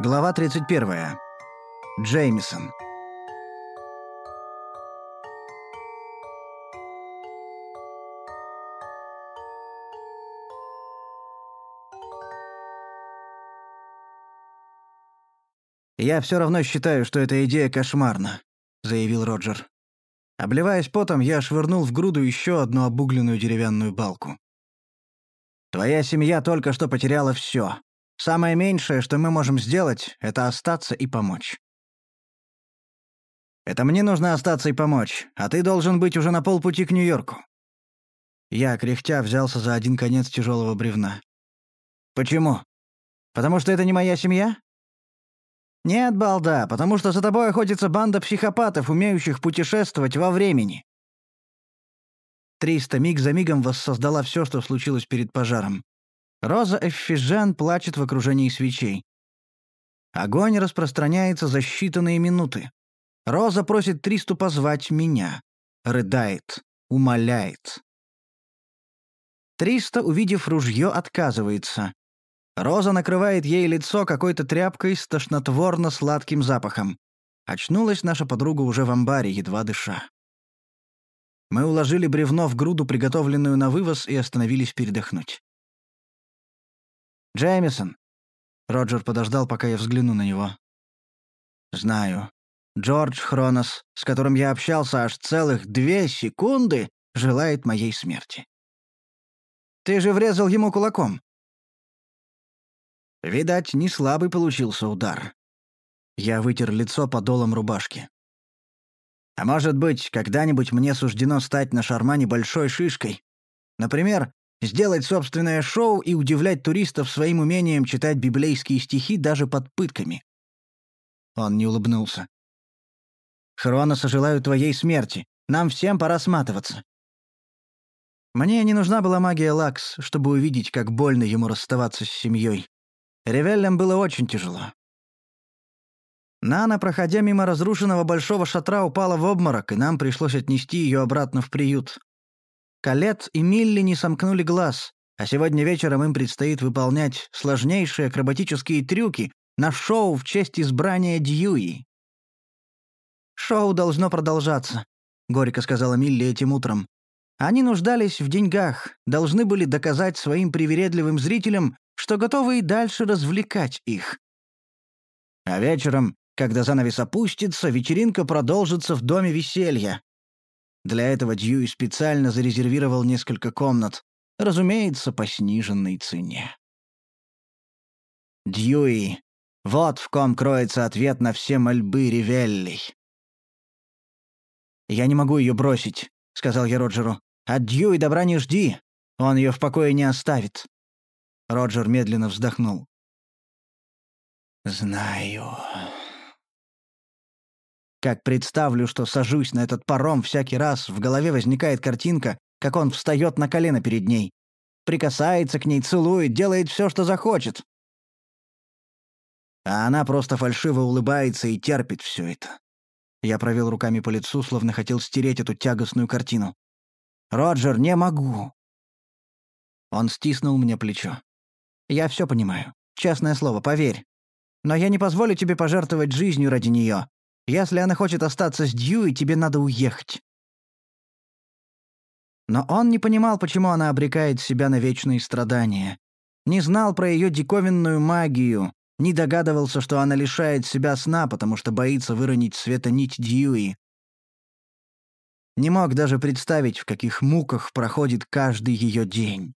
Глава 31. Джеймисон. «Я все равно считаю, что эта идея кошмарна», — заявил Роджер. Обливаясь потом, я швырнул в груду еще одну обугленную деревянную балку. «Твоя семья только что потеряла все. Самое меньшее, что мы можем сделать, это остаться и помочь». «Это мне нужно остаться и помочь, а ты должен быть уже на полпути к Нью-Йорку». Я, кряхтя, взялся за один конец тяжелого бревна. «Почему? Потому что это не моя семья?» «Нет, балда, потому что за тобой охотится банда психопатов, умеющих путешествовать во времени». Триста миг за мигом воссоздала все, что случилось перед пожаром. Роза Эффижан плачет в окружении свечей. Огонь распространяется за считанные минуты. Роза просит Тристу позвать меня. Рыдает, умоляет. Триста, увидев ружье, отказывается. Роза накрывает ей лицо какой-то тряпкой с тошнотворно-сладким запахом. Очнулась наша подруга уже в амбаре, едва дыша. Мы уложили бревно в груду, приготовленную на вывоз, и остановились передохнуть. «Джеймисон!» Роджер подождал, пока я взгляну на него. «Знаю. Джордж Хронос, с которым я общался аж целых две секунды, желает моей смерти. Ты же врезал ему кулаком. Видать, не слабый получился удар. Я вытер лицо подолом рубашки. А может быть, когда-нибудь мне суждено стать на шармане большой шишкой? Например, сделать собственное шоу и удивлять туристов своим умением читать библейские стихи даже под пытками. Он не улыбнулся. «Хроноса желаю твоей смерти. Нам всем пора сматываться». Мне не нужна была магия Лакс, чтобы увидеть, как больно ему расставаться с семьей. Ревеллям было очень тяжело. Нана, проходя мимо разрушенного большого шатра, упала в обморок, и нам пришлось отнести ее обратно в приют. Калет и Милли не сомкнули глаз, а сегодня вечером им предстоит выполнять сложнейшие акробатические трюки на шоу в честь избрания Дьюи. «Шоу должно продолжаться», — горько сказала Милли этим утром. «Они нуждались в деньгах, должны были доказать своим привередливым зрителям, что готовы и дальше развлекать их. А вечером, когда занавес опустится, вечеринка продолжится в доме веселья. Для этого Дьюи специально зарезервировал несколько комнат, разумеется, по сниженной цене. Дьюи. Вот в ком кроется ответ на все мольбы Ривеллей. «Я не могу ее бросить», — сказал я Роджеру. «От Дьюи добра не жди. Он ее в покое не оставит». Роджер медленно вздохнул. «Знаю. Как представлю, что сажусь на этот паром всякий раз, в голове возникает картинка, как он встает на колено перед ней. Прикасается к ней, целует, делает все, что захочет. А она просто фальшиво улыбается и терпит все это. Я провел руками по лицу, словно хотел стереть эту тягостную картину. «Роджер, не могу!» Он стиснул мне плечо. Я все понимаю. Честное слово, поверь. Но я не позволю тебе пожертвовать жизнью ради нее. Если она хочет остаться с Дьюи, тебе надо уехать». Но он не понимал, почему она обрекает себя на вечные страдания. Не знал про ее диковинную магию, не догадывался, что она лишает себя сна, потому что боится выронить света нить Дьюи. Не мог даже представить, в каких муках проходит каждый ее день.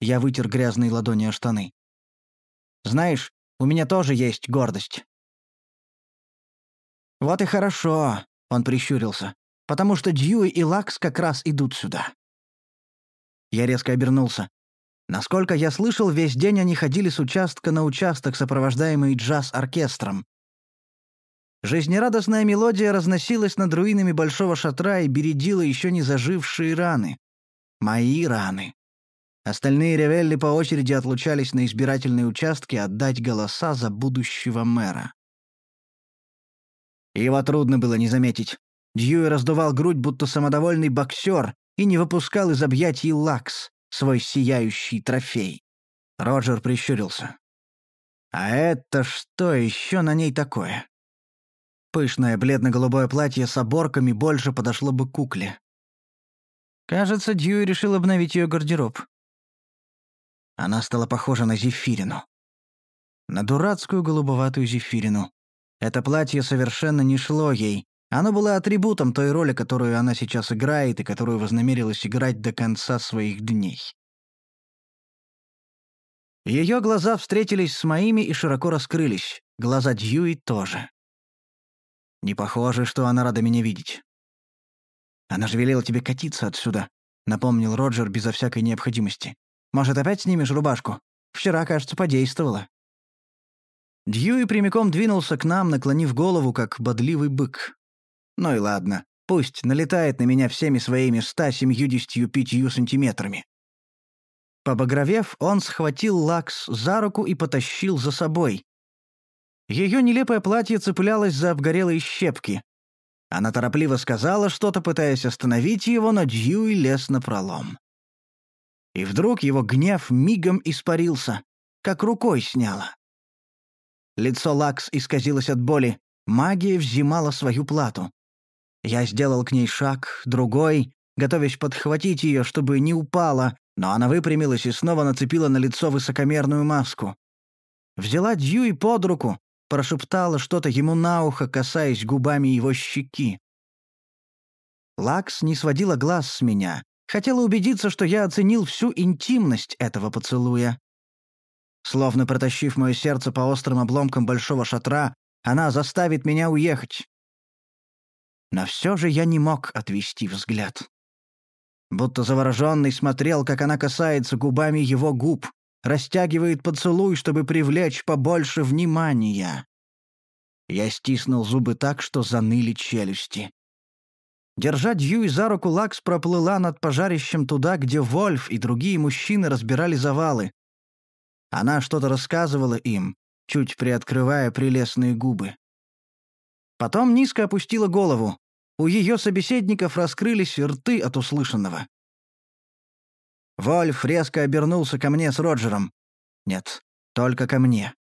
Я вытер грязные ладони о штаны. «Знаешь, у меня тоже есть гордость». «Вот и хорошо», — он прищурился, «потому что Дьюи и Лакс как раз идут сюда». Я резко обернулся. Насколько я слышал, весь день они ходили с участка на участок, сопровождаемые джаз-оркестром. Жизнерадостная мелодия разносилась над руинами большого шатра и бередила еще не зажившие раны. Мои раны. Остальные ревелли по очереди отлучались на избирательные участки отдать голоса за будущего мэра. Его трудно было не заметить. Дьюи раздувал грудь, будто самодовольный боксер, и не выпускал из объятий лакс, свой сияющий трофей. Роджер прищурился. А это что еще на ней такое? Пышное бледно-голубое платье с оборками больше подошло бы кукле. Кажется, Дьюи решил обновить ее гардероб. Она стала похожа на Зефирину. На дурацкую голубоватую Зефирину. Это платье совершенно не шло ей. Оно было атрибутом той роли, которую она сейчас играет и которую вознамерилась играть до конца своих дней. Ее глаза встретились с моими и широко раскрылись. Глаза Дьюи тоже. Не похоже, что она рада меня видеть. «Она же велела тебе катиться отсюда», — напомнил Роджер безо всякой необходимости. «Может, опять снимешь рубашку? Вчера, кажется, подействовало». Дьюи прямиком двинулся к нам, наклонив голову, как бодливый бык. Ну и ладно, пусть налетает на меня всеми своими ста семьюдесятью пятью сантиметрами. Побагровев, он схватил Лакс за руку и потащил за собой. Ее нелепое платье цеплялось за обгорелые щепки. Она торопливо сказала что-то, пытаясь остановить его, но Дьюи лез на пролом. И вдруг его гнев мигом испарился, как рукой сняло. Лицо Лакс исказилось от боли, магия взимала свою плату. Я сделал к ней шаг, другой, готовясь подхватить ее, чтобы не упала, но она выпрямилась и снова нацепила на лицо высокомерную маску. Взяла Дьюи под руку, прошептала что-то ему на ухо, касаясь губами его щеки. Лакс не сводила глаз с меня, хотела убедиться, что я оценил всю интимность этого поцелуя. Словно протащив мое сердце по острым обломкам большого шатра, она заставит меня уехать. Но все же я не мог отвести взгляд будто завороженный смотрел, как она касается губами его губ, растягивает поцелуй, чтобы привлечь побольше внимания. Я стиснул зубы так, что заныли челюсти. Держа Дьюи за руку, Лакс проплыла над пожарищем туда, где Вольф и другие мужчины разбирали завалы. Она что-то рассказывала им, чуть приоткрывая прелестные губы. Потом низко опустила голову. У ее собеседников раскрылись рты от услышанного. Вольф резко обернулся ко мне с Роджером. Нет, только ко мне.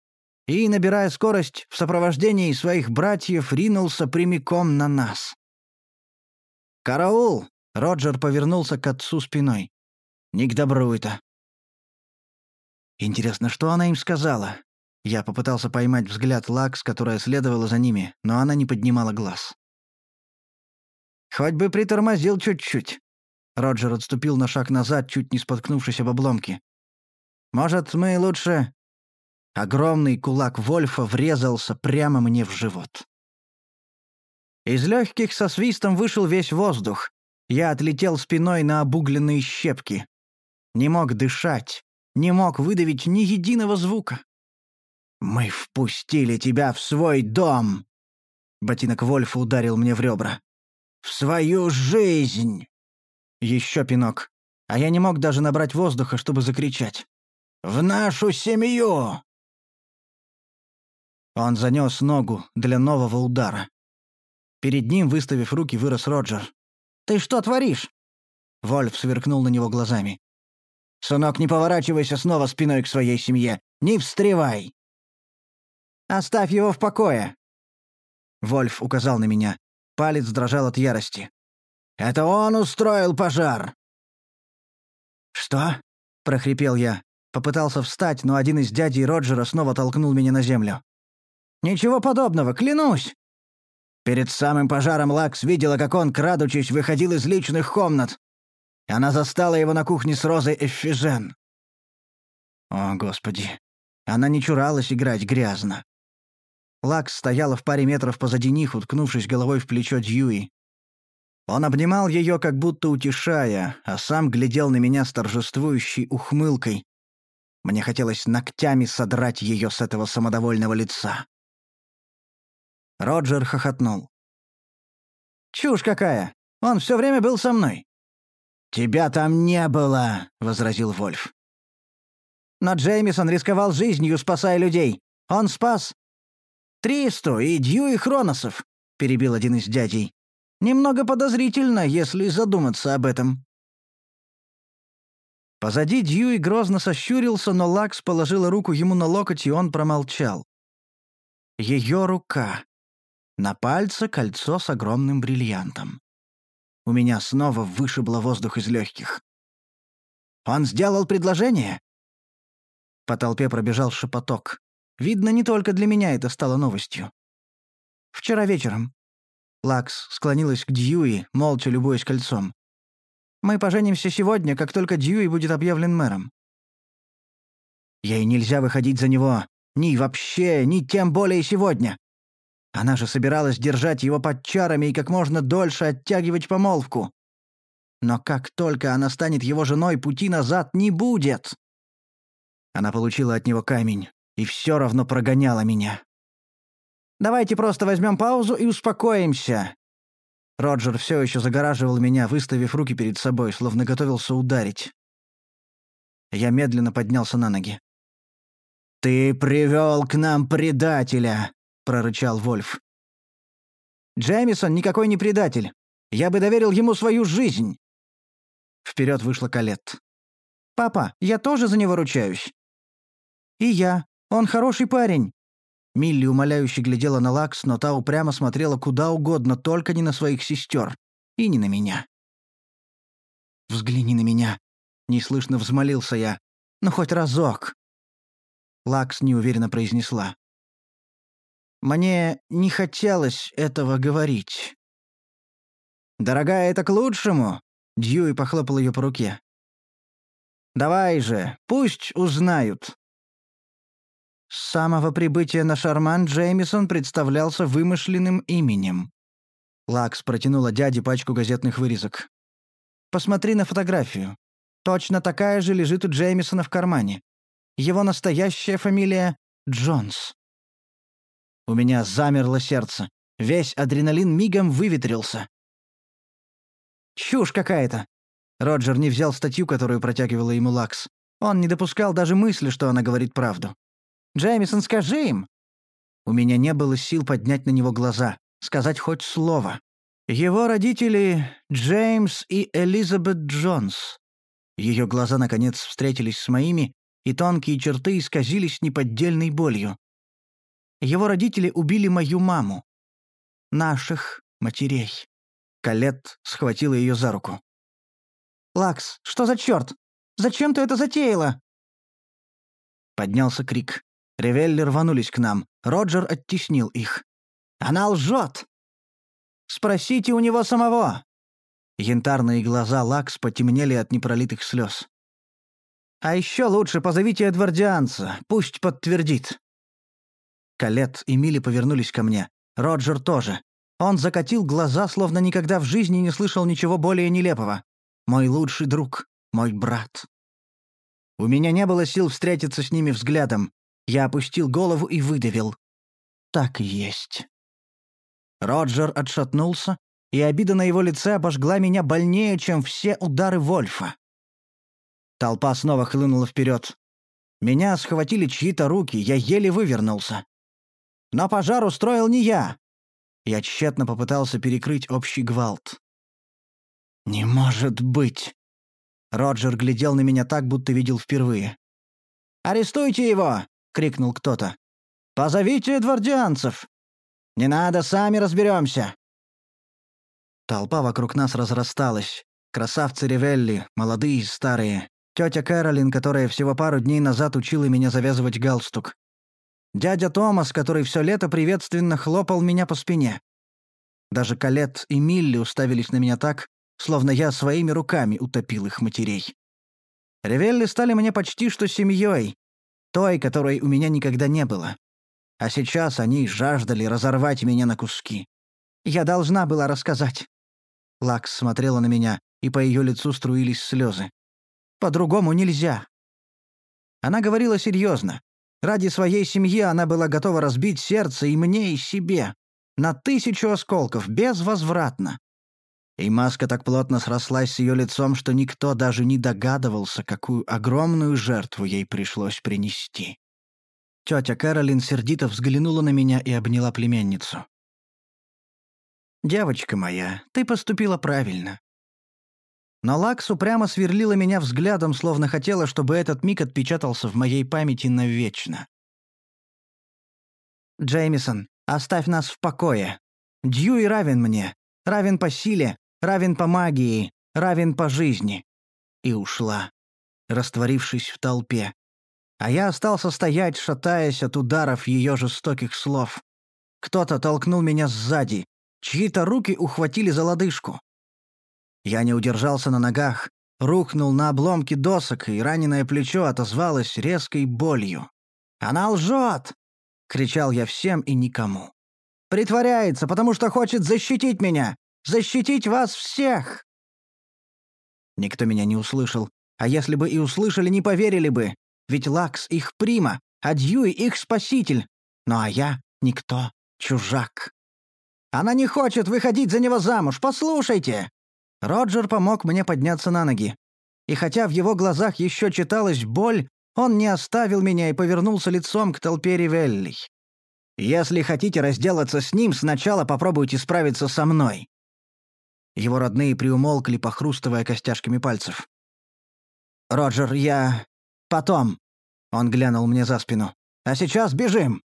И, набирая скорость, в сопровождении своих братьев ринулся прямиком на нас. «Караул!» — Роджер повернулся к отцу спиной. «Не к добру это». Интересно, что она им сказала? Я попытался поймать взгляд Лакс, которая следовала за ними, но она не поднимала глаз. Хоть бы притормозил чуть-чуть». Роджер отступил на шаг назад, чуть не споткнувшись об обломке. «Может, мы лучше...» Огромный кулак Вольфа врезался прямо мне в живот. Из легких со свистом вышел весь воздух. Я отлетел спиной на обугленные щепки. Не мог дышать, не мог выдавить ни единого звука. «Мы впустили тебя в свой дом!» Ботинок Вольфа ударил мне в ребра. В свою жизнь!» Еще пинок. А я не мог даже набрать воздуха, чтобы закричать. «В нашу семью!» Он занес ногу для нового удара. Перед ним, выставив руки, вырос Роджер. «Ты что творишь?» Вольф сверкнул на него глазами. «Сынок, не поворачивайся снова спиной к своей семье. Не встревай!» «Оставь его в покое!» Вольф указал на меня. Палец дрожал от ярости. «Это он устроил пожар!» «Что?» — прохрипел я. Попытался встать, но один из дядей Роджера снова толкнул меня на землю. «Ничего подобного, клянусь!» Перед самым пожаром Лакс видела, как он, крадучись, выходил из личных комнат. Она застала его на кухне с Розой Эффижен. О, Господи. Она не чуралась играть грязно. Лакс стояла в паре метров позади них, уткнувшись головой в плечо Дьюи. Он обнимал ее, как будто утешая, а сам глядел на меня с торжествующей ухмылкой. Мне хотелось ногтями содрать ее с этого самодовольного лица. Роджер хохотнул. «Чушь какая! Он все время был со мной!» «Тебя там не было!» — возразил Вольф. «Но Джеймисон рисковал жизнью, спасая людей. Он спас «Тристо и Дьюи Хроносов», — перебил один из дядей. «Немного подозрительно, если задуматься об этом». Позади Дьюи грозно сощурился, но Лакс положила руку ему на локоть, и он промолчал. Ее рука. На пальце кольцо с огромным бриллиантом. У меня снова вышибло воздух из легких. «Он сделал предложение?» По толпе пробежал шепоток. Видно, не только для меня это стало новостью. «Вчера вечером». Лакс склонилась к Дьюи, молча любуясь кольцом. Мы поженимся сегодня, как только Дьюи будет объявлен мэром». Ей нельзя выходить за него. Ни вообще, ни тем более сегодня. Она же собиралась держать его под чарами и как можно дольше оттягивать помолвку. Но как только она станет его женой, пути назад не будет. Она получила от него камень и все равно прогоняла меня. «Давайте просто возьмем паузу и успокоимся», Роджер все еще загораживал меня, выставив руки перед собой, словно готовился ударить. Я медленно поднялся на ноги. «Ты привел к нам предателя!» — прорычал Вольф. «Джеймисон никакой не предатель. Я бы доверил ему свою жизнь!» Вперед вышла Калет. «Папа, я тоже за него ручаюсь». «И я. Он хороший парень. Милли умоляюще глядела на Лакс, но та упрямо смотрела куда угодно, только не на своих сестер. И не на меня. «Взгляни на меня!» — неслышно взмолился я. «Ну, хоть разок!» Лакс неуверенно произнесла. «Мне не хотелось этого говорить». «Дорогая, это к лучшему!» — Дьюи похлопал ее по руке. «Давай же, пусть узнают. С самого прибытия на Шарман Джеймисон представлялся вымышленным именем. Лакс протянула дяде пачку газетных вырезок. «Посмотри на фотографию. Точно такая же лежит у Джеймисона в кармане. Его настоящая фамилия — Джонс». У меня замерло сердце. Весь адреналин мигом выветрился. «Чушь какая-то!» Роджер не взял статью, которую протягивала ему Лакс. Он не допускал даже мысли, что она говорит правду. Джеймисон, скажи им!» У меня не было сил поднять на него глаза, сказать хоть слово. Его родители — Джеймс и Элизабет Джонс. Ее глаза, наконец, встретились с моими, и тонкие черты исказились неподдельной болью. Его родители убили мою маму. Наших матерей. Калет схватила ее за руку. «Лакс, что за черт? Зачем ты это затеяла?» Поднялся крик. Ревелли рванулись к нам. Роджер оттеснил их. «Она лжет!» «Спросите у него самого!» Янтарные глаза Лакс потемнели от непролитых слез. «А еще лучше позовите Эдвардианца, пусть подтвердит». Калет и Милли повернулись ко мне. Роджер тоже. Он закатил глаза, словно никогда в жизни не слышал ничего более нелепого. «Мой лучший друг, мой брат». У меня не было сил встретиться с ними взглядом. Я опустил голову и выдавил. «Так и есть». Роджер отшатнулся, и обида на его лице обожгла меня больнее, чем все удары Вольфа. Толпа снова хлынула вперед. Меня схватили чьи-то руки, я еле вывернулся. Но пожар устроил не я. Я тщетно попытался перекрыть общий гвалт. «Не может быть!» Роджер глядел на меня так, будто видел впервые. «Арестуйте его!» крикнул кто-то. «Позовите эдвардианцев! Не надо, сами разберемся!» Толпа вокруг нас разрасталась. Красавцы Ревелли, молодые и старые. Тетя Кэролин, которая всего пару дней назад учила меня завязывать галстук. Дядя Томас, который все лето приветственно хлопал меня по спине. Даже Калет и Милли уставились на меня так, словно я своими руками утопил их матерей. Ревелли стали мне почти что семьей, той, которой у меня никогда не было. А сейчас они жаждали разорвать меня на куски. Я должна была рассказать. Лакс смотрела на меня, и по ее лицу струились слезы. По-другому нельзя. Она говорила серьезно. Ради своей семьи она была готова разбить сердце и мне, и себе. На тысячу осколков, безвозвратно. И маска так плотно срослась с ее лицом, что никто даже не догадывался, какую огромную жертву ей пришлось принести. Тетя Кэролин сердито взглянула на меня и обняла племянницу. «Девочка моя, ты поступила правильно. Но Лакс упрямо сверлила меня взглядом, словно хотела, чтобы этот миг отпечатался в моей памяти навечно. «Джеймисон, оставь нас в покое. Дьюи равен мне. Равен по силе, равен по магии, равен по жизни». И ушла, растворившись в толпе. А я остался стоять, шатаясь от ударов ее жестоких слов. Кто-то толкнул меня сзади. Чьи-то руки ухватили за лодыжку. Я не удержался на ногах, рухнул на обломки досок, и раненое плечо отозвалось резкой болью. «Она лжет!» — кричал я всем и никому. «Притворяется, потому что хочет защитить меня! Защитить вас всех!» Никто меня не услышал, а если бы и услышали, не поверили бы. Ведь Лакс — их прима, а Дьюи — их спаситель. Ну а я — никто, чужак. Она не хочет выходить за него замуж, послушайте!» Роджер помог мне подняться на ноги. И хотя в его глазах еще читалась боль, он не оставил меня и повернулся лицом к толпе Ривеллей. «Если хотите разделаться с ним, сначала попробуйте справиться со мной». Его родные приумолкли, похрустывая костяшками пальцев. «Роджер, я... потом...» Он глянул мне за спину. «А сейчас бежим!»